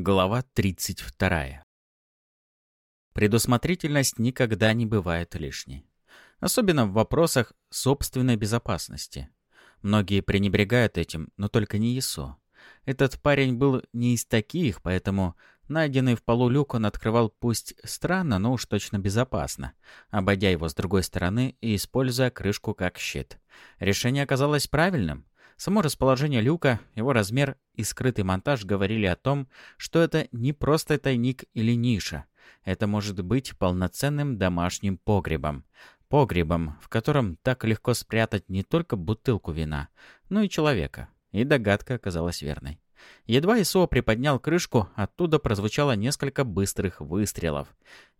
Глава 32. Предусмотрительность никогда не бывает лишней. Особенно в вопросах собственной безопасности. Многие пренебрегают этим, но только не ИСО. Этот парень был не из таких, поэтому найденный в полу люк он открывал пусть странно, но уж точно безопасно, обойдя его с другой стороны и используя крышку как щит. Решение оказалось правильным. Само расположение люка, его размер и скрытый монтаж говорили о том, что это не просто тайник или ниша. Это может быть полноценным домашним погребом. Погребом, в котором так легко спрятать не только бутылку вина, но и человека. И догадка оказалась верной. Едва Исо приподнял крышку, оттуда прозвучало несколько быстрых выстрелов.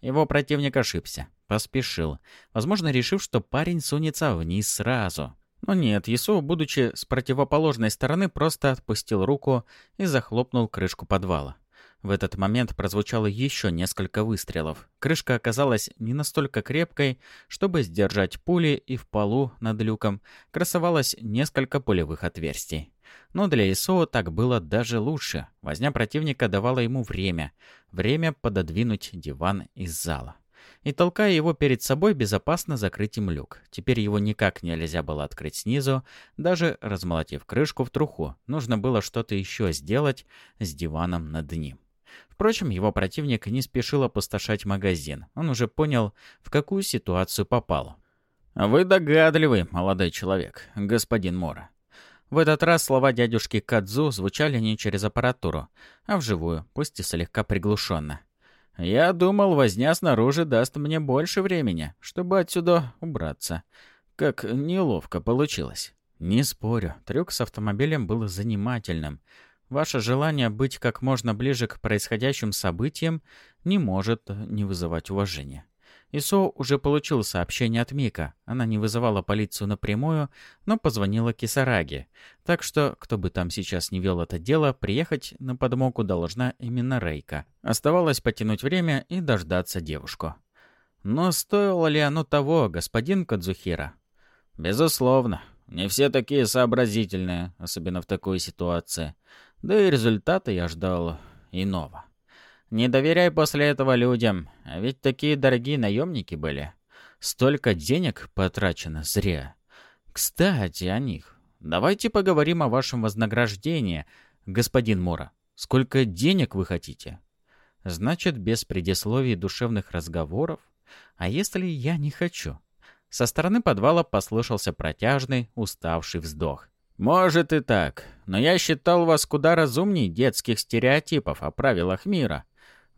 Его противник ошибся, поспешил, возможно, решив, что парень сунется вниз сразу. Но нет, Ису, будучи с противоположной стороны, просто отпустил руку и захлопнул крышку подвала. В этот момент прозвучало еще несколько выстрелов. Крышка оказалась не настолько крепкой, чтобы сдержать пули, и в полу над люком красовалось несколько пулевых отверстий. Но для ИСО так было даже лучше. Возня противника давала ему время. Время пододвинуть диван из зала и, толкая его перед собой, безопасно закрыть им люк. Теперь его никак нельзя было открыть снизу, даже размолотив крышку в труху. Нужно было что-то еще сделать с диваном над ним. Впрочем, его противник не спешил опустошать магазин. Он уже понял, в какую ситуацию попал. «Вы догадливый, молодой человек, господин Мора». В этот раз слова дядюшки Кадзу звучали не через аппаратуру, а вживую, пусть и слегка приглушенно. Я думал, возня снаружи даст мне больше времени, чтобы отсюда убраться. Как неловко получилось. Не спорю, трюк с автомобилем был занимательным. Ваше желание быть как можно ближе к происходящим событиям не может не вызывать уважения. Исо уже получил сообщение от Мика. Она не вызывала полицию напрямую, но позвонила Кисараге. Так что, кто бы там сейчас не вел это дело, приехать на подмогу должна именно Рейка. Оставалось потянуть время и дождаться девушку. Но стоило ли оно того, господин Кадзухира? Безусловно. Не все такие сообразительные, особенно в такой ситуации. Да и результата я ждал иного. Не доверяй после этого людям, а ведь такие дорогие наемники были. Столько денег потрачено зря. Кстати, о них. Давайте поговорим о вашем вознаграждении, господин Мора. Сколько денег вы хотите? Значит, без предисловий и душевных разговоров? А если я не хочу? Со стороны подвала послышался протяжный, уставший вздох. «Может и так, но я считал вас куда разумней детских стереотипов о правилах мира.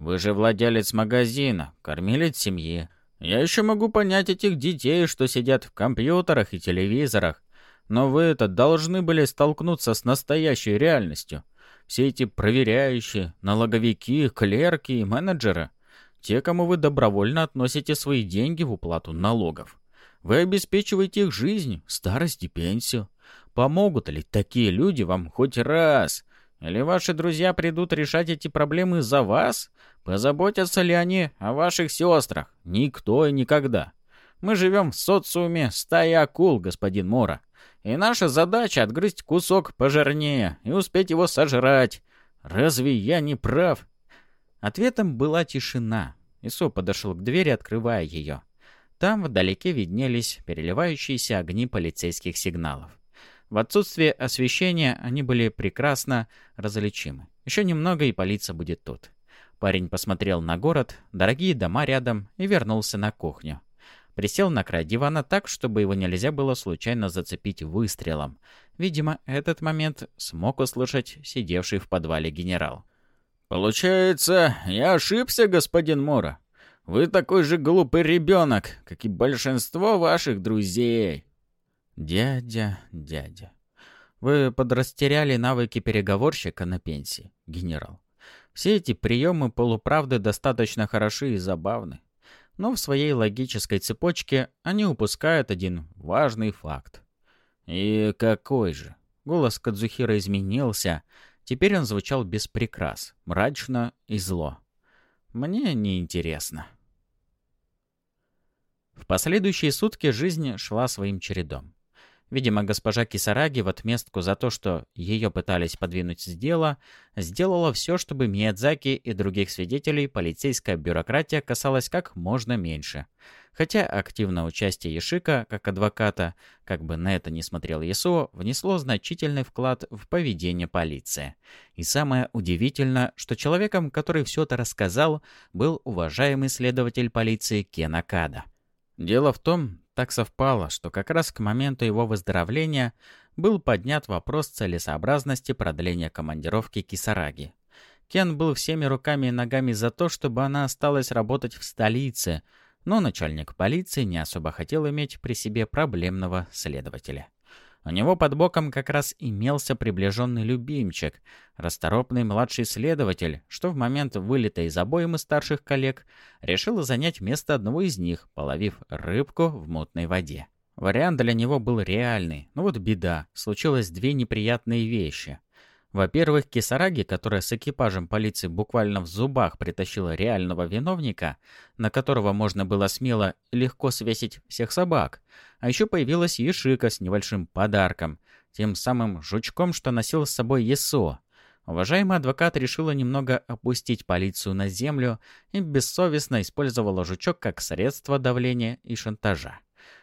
Вы же владелец магазина, кормилец семьи. Я еще могу понять этих детей, что сидят в компьютерах и телевизорах. Но вы это должны были столкнуться с настоящей реальностью. Все эти проверяющие, налоговики, клерки и менеджеры. Те, кому вы добровольно относите свои деньги в уплату налогов. Вы обеспечиваете их жизнь, старость и пенсию. Помогут ли такие люди вам хоть раз? Или ваши друзья придут решать эти проблемы за вас? Позаботятся ли они о ваших сестрах? Никто и никогда. Мы живем в социуме стаи акул, господин Мора. И наша задача — отгрызть кусок пожирнее и успеть его сожрать. Разве я не прав?» Ответом была тишина. Исо подошел к двери, открывая ее. Там вдалеке виднелись переливающиеся огни полицейских сигналов. В отсутствие освещения они были прекрасно различимы. Еще немного, и полиция будет тут. Парень посмотрел на город, дорогие дома рядом и вернулся на кухню. Присел на край дивана так, чтобы его нельзя было случайно зацепить выстрелом. Видимо, этот момент смог услышать сидевший в подвале генерал. «Получается, я ошибся, господин Мора. Вы такой же глупый ребенок, как и большинство ваших друзей». «Дядя, дядя, вы подрастеряли навыки переговорщика на пенсии, генерал. Все эти приемы полуправды достаточно хороши и забавны. Но в своей логической цепочке они упускают один важный факт. И какой же? Голос Кадзухира изменился. Теперь он звучал без прикрас, мрачно и зло. Мне неинтересно. В последующие сутки жизнь шла своим чередом. Видимо, госпожа Кисараги в отместку за то, что ее пытались подвинуть с дела, сделала все, чтобы Миядзаки и других свидетелей полицейская бюрократия касалась как можно меньше. Хотя активное участие Яшика, как адвоката, как бы на это не смотрел Ясуо, внесло значительный вклад в поведение полиции. И самое удивительное, что человеком, который все это рассказал, был уважаемый следователь полиции Кен Акада. Дело в том, так совпало, что как раз к моменту его выздоровления был поднят вопрос целесообразности продления командировки Кисараги. Кен был всеми руками и ногами за то, чтобы она осталась работать в столице, но начальник полиции не особо хотел иметь при себе проблемного следователя. У него под боком как раз имелся приближенный любимчик, расторопный младший следователь, что в момент вылета из обоймы старших коллег решил занять место одного из них, половив рыбку в мутной воде. Вариант для него был реальный, но вот беда, случилось две неприятные вещи — во-первых, Кисараги, которая с экипажем полиции буквально в зубах притащила реального виновника, на которого можно было смело легко свесить всех собак. А еще появилась Ешика с небольшим подарком, тем самым жучком, что носил с собой Есо. Уважаемый адвокат решила немного опустить полицию на землю и бессовестно использовала жучок как средство давления и шантажа.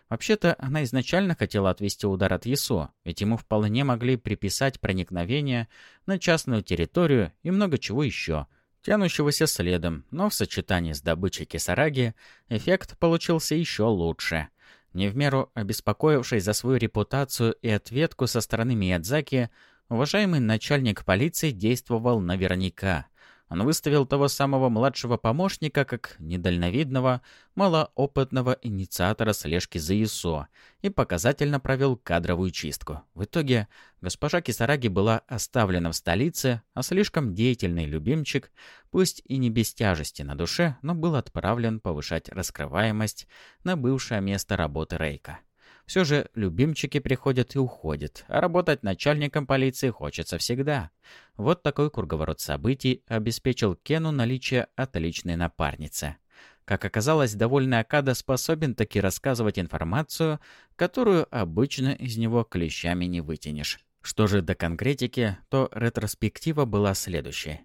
Вообще-то, она изначально хотела отвести удар от ЕСО, ведь ему вполне могли приписать проникновение на частную территорию и много чего еще, тянущегося следом, но в сочетании с добычей кисараги эффект получился еще лучше. Не в меру обеспокоившись за свою репутацию и ответку со стороны Миядзаки, уважаемый начальник полиции действовал наверняка — он выставил того самого младшего помощника как недальновидного, малоопытного инициатора слежки за ИСО и показательно провел кадровую чистку. В итоге госпожа Кисараги была оставлена в столице, а слишком деятельный любимчик, пусть и не без тяжести на душе, но был отправлен повышать раскрываемость на бывшее место работы Рейка. Все же любимчики приходят и уходят, а работать начальником полиции хочется всегда. Вот такой круговорот событий обеспечил Кену наличие отличной напарницы. Как оказалось, довольный Акада способен таки рассказывать информацию, которую обычно из него клещами не вытянешь. Что же до конкретики, то ретроспектива была следующей.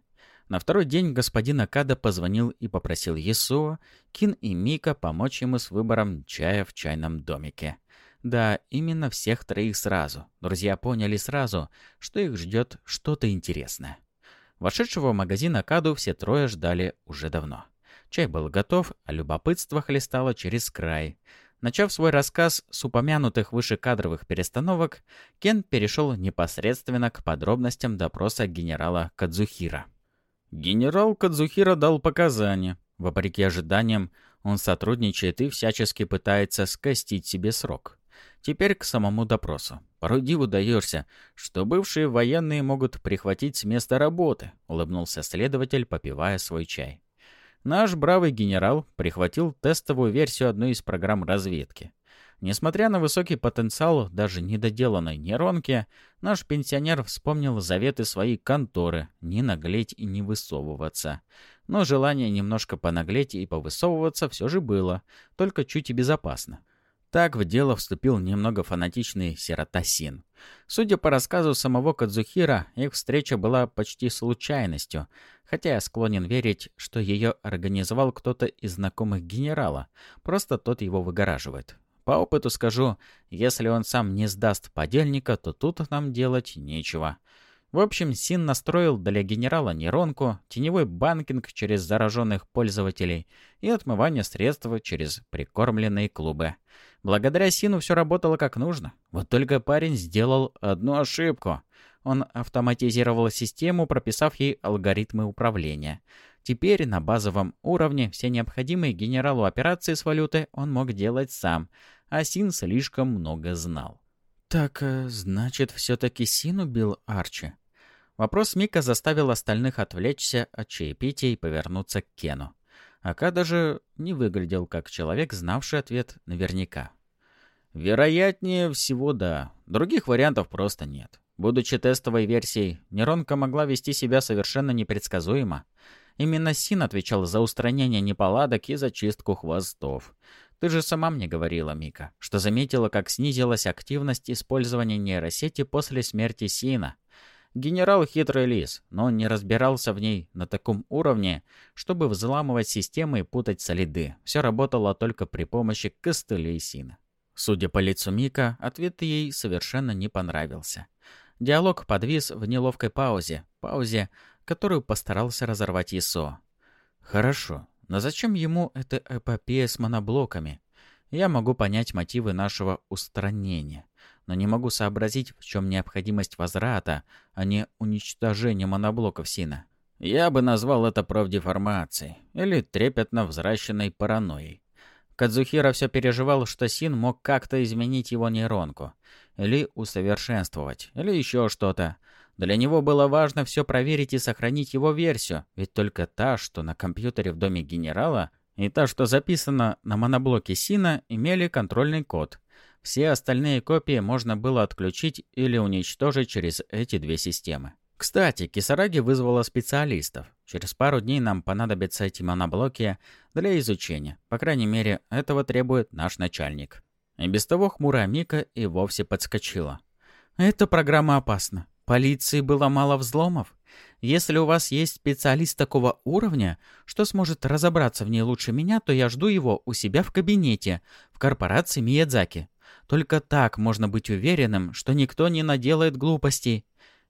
На второй день господин Акада позвонил и попросил Есуо, Кин и Мика помочь ему с выбором чая в чайном домике. Да, именно всех троих сразу. Друзья поняли сразу, что их ждет что-то интересное. Вошедшего в магазин Акаду все трое ждали уже давно. Чай был готов, а любопытство хлестало через край. Начав свой рассказ с упомянутых выше кадровых перестановок, Кен перешел непосредственно к подробностям допроса генерала Кадзухира. Генерал Кадзухира дал показания. Вопреки ожиданиям, он сотрудничает и всячески пытается скостить себе срок. Теперь к самому допросу. Порой диву даешься, что бывшие военные могут прихватить с места работы, улыбнулся следователь, попивая свой чай. Наш бравый генерал прихватил тестовую версию одной из программ разведки. Несмотря на высокий потенциал даже недоделанной нейронки, наш пенсионер вспомнил заветы своей конторы не наглеть и не высовываться. Но желание немножко понаглеть и повысовываться все же было, только чуть и безопасно. Так в дело вступил немного фанатичный Сиротасин. Судя по рассказу самого Кадзухира, их встреча была почти случайностью, хотя я склонен верить, что ее организовал кто-то из знакомых генерала, просто тот его выгораживает. По опыту скажу, если он сам не сдаст подельника, то тут нам делать нечего. В общем, Син настроил для генерала нейронку, теневой банкинг через зараженных пользователей и отмывание средств через прикормленные клубы. Благодаря Сину все работало как нужно. Вот только парень сделал одну ошибку. Он автоматизировал систему, прописав ей алгоритмы управления. Теперь на базовом уровне все необходимые генералу операции с валютой он мог делать сам, а Син слишком много знал. «Так, э, значит, все-таки Син убил Арчи?» Вопрос Мика заставил остальных отвлечься от чаепития и повернуться к Кену. Ака даже не выглядел как человек, знавший ответ наверняка. Вероятнее всего, да. Других вариантов просто нет. Будучи тестовой версией, нейронка могла вести себя совершенно непредсказуемо. Именно Син отвечал за устранение неполадок и зачистку хвостов. Ты же сама мне говорила, Мика, что заметила, как снизилась активность использования нейросети после смерти Сина. Генерал хитрый лис, но он не разбирался в ней на таком уровне, чтобы взламывать системы и путать следы. Все работало только при помощи костылей Сина. Судя по лицу Мика, ответ ей совершенно не понравился. Диалог подвис в неловкой паузе, паузе, которую постарался разорвать Исо. «Хорошо, но зачем ему эта эпопея с моноблоками? Я могу понять мотивы нашего устранения, но не могу сообразить, в чем необходимость возврата, а не уничтожения моноблоков Сина. Я бы назвал это профдеформацией или трепетно взращенной паранойей. Кадзухира все переживал, что Син мог как-то изменить его нейронку, или усовершенствовать, или еще что-то. Для него было важно все проверить и сохранить его версию, ведь только та, что на компьютере в доме генерала, и та, что записана на моноблоке Сина, имели контрольный код. Все остальные копии можно было отключить или уничтожить через эти две системы. Кстати, Кисараги вызвала специалистов. Через пару дней нам понадобятся эти моноблоки для изучения. По крайней мере, этого требует наш начальник. И без того хмурая Мика и вовсе подскочила. «Эта программа опасна. Полиции было мало взломов. Если у вас есть специалист такого уровня, что сможет разобраться в ней лучше меня, то я жду его у себя в кабинете, в корпорации Миядзаки. Только так можно быть уверенным, что никто не наделает глупостей.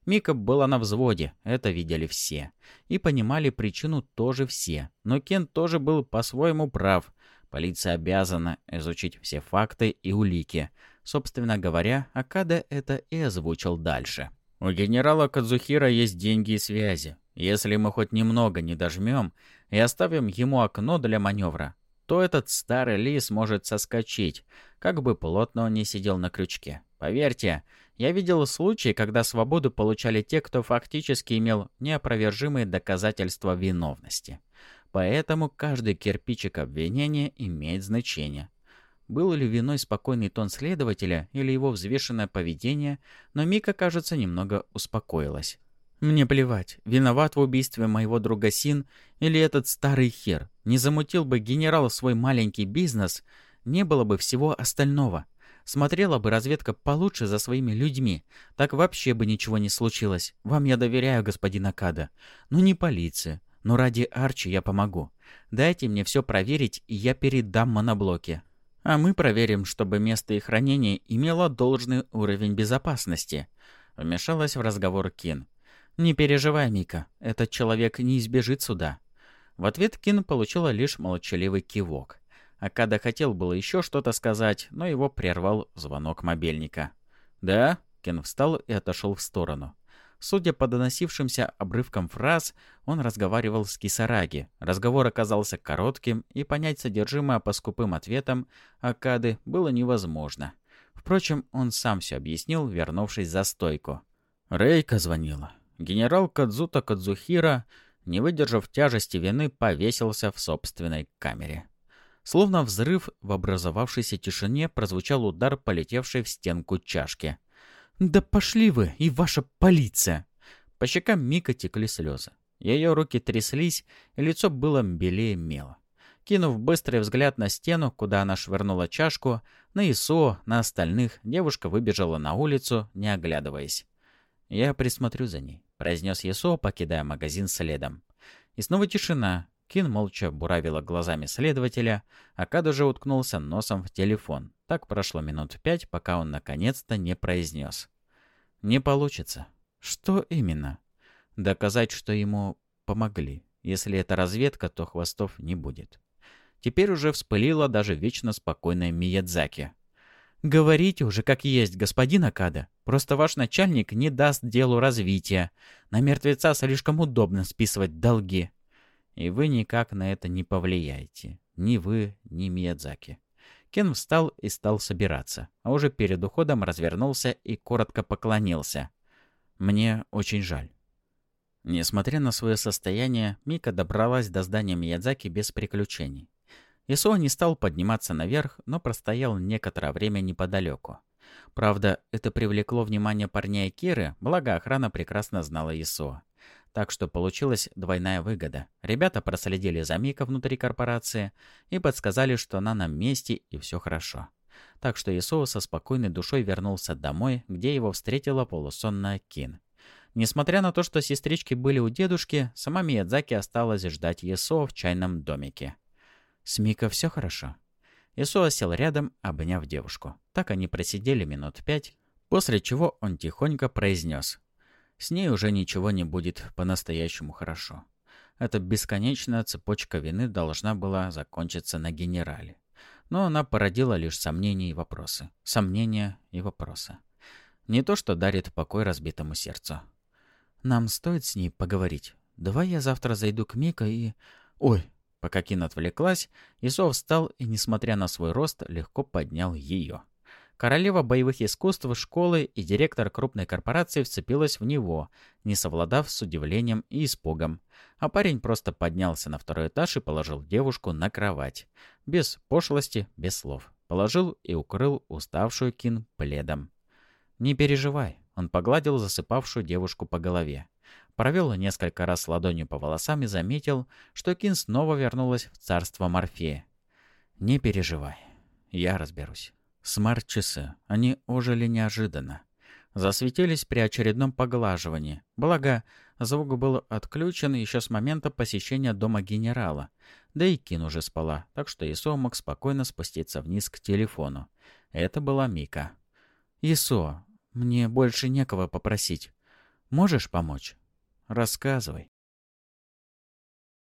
Мика была на взводе, это видели все. И понимали причину тоже все. Но Кен тоже был по-своему прав. Полиция обязана изучить все факты и улики. Собственно говоря, Акада это и озвучил дальше. У генерала Кадзухира есть деньги и связи. Если мы хоть немного не дожмем и оставим ему окно для маневра, то этот старый лис может соскочить, как бы плотно он ни сидел на крючке. Поверьте, я видел случаи, когда свободу получали те, кто фактически имел неопровержимые доказательства виновности. Поэтому каждый кирпичик обвинения имеет значение. Был ли виной спокойный тон следователя или его взвешенное поведение, но Мика, кажется, немного успокоилась. Мне плевать, виноват в убийстве моего друга Син или этот старый хер. Не замутил бы генерал свой маленький бизнес, не было бы всего остального. Смотрела бы разведка получше за своими людьми. Так вообще бы ничего не случилось. Вам я доверяю, господин Акада. Но не полиция. Но ради Арчи я помогу. Дайте мне все проверить, и я передам моноблоки. А мы проверим, чтобы место их хранения имело должный уровень безопасности. Вмешалась в разговор Кин. «Не переживай, Мика, этот человек не избежит суда». В ответ Кин получила лишь молчаливый кивок. Акада хотел было еще что-то сказать, но его прервал звонок мобильника. «Да?» — Кен встал и отошел в сторону. Судя по доносившимся обрывкам фраз, он разговаривал с Кисараги. Разговор оказался коротким, и понять содержимое по скупым ответам Акады было невозможно. Впрочем, он сам все объяснил, вернувшись за стойку. Рейка звонила. Генерал Кадзута Кадзухира, не выдержав тяжести вины, повесился в собственной камере. Словно взрыв в образовавшейся тишине прозвучал удар, полетевшей в стенку чашки. «Да пошли вы и ваша полиция!» По щекам Мика текли слезы. Ее руки тряслись, и лицо было белее мела. Кинув быстрый взгляд на стену, куда она швырнула чашку, на Исо, на остальных, девушка выбежала на улицу, не оглядываясь. «Я присмотрю за ней», — произнес Исо, покидая магазин следом. И снова тишина, Кин молча буравила глазами следователя, а Кад уже уткнулся носом в телефон. Так прошло минут пять, пока он наконец-то не произнес. «Не получится». «Что именно?» «Доказать, что ему помогли. Если это разведка, то хвостов не будет». Теперь уже вспылила даже вечно спокойная Миядзаки. «Говорите уже как есть, господин Акада. Просто ваш начальник не даст делу развития. На мертвеца слишком удобно списывать долги». И вы никак на это не повлияете. Ни вы, ни Миядзаки. Кен встал и стал собираться, а уже перед уходом развернулся и коротко поклонился. «Мне очень жаль». Несмотря на свое состояние, Мика добралась до здания Миядзаки без приключений. Исуо не стал подниматься наверх, но простоял некоторое время неподалеку. Правда, это привлекло внимание парня и Киры, благо охрана прекрасно знала Исуо. Так что получилась двойная выгода. Ребята проследили за Мика внутри корпорации и подсказали, что она на месте и все хорошо. Так что Исоу со спокойной душой вернулся домой, где его встретила полусонная Кин. Несмотря на то, что сестрички были у дедушки, сама Миядзаки осталась ждать Исоу в чайном домике. «С Мика все хорошо?» Исоа сел рядом, обняв девушку. Так они просидели минут пять, после чего он тихонько произнес. «С ней уже ничего не будет по-настоящему хорошо. Эта бесконечная цепочка вины должна была закончиться на генерале. Но она породила лишь сомнения и вопросы. Сомнения и вопросы. Не то, что дарит покой разбитому сердцу. «Нам стоит с ней поговорить. Давай я завтра зайду к Мика и...» «Ой, Пока Кин отвлеклась, Исо встал и, несмотря на свой рост, легко поднял ее. Королева боевых искусств школы и директор крупной корпорации вцепилась в него, не совладав с удивлением и испугом. А парень просто поднялся на второй этаж и положил девушку на кровать. Без пошлости, без слов. Положил и укрыл уставшую Кин пледом. «Не переживай», — он погладил засыпавшую девушку по голове. Провел несколько раз ладонью по волосам и заметил, что Кин снова вернулась в царство Морфея. «Не переживай, я разберусь». Смарт-часы. Они ожили неожиданно. Засветились при очередном поглаживании. Благо, звук был отключен еще с момента посещения дома генерала. Да и Кин уже спала, так что Исо мог спокойно спуститься вниз к телефону. Это была Мика. «Исо, мне больше некого попросить. Можешь помочь?» Рассказывай.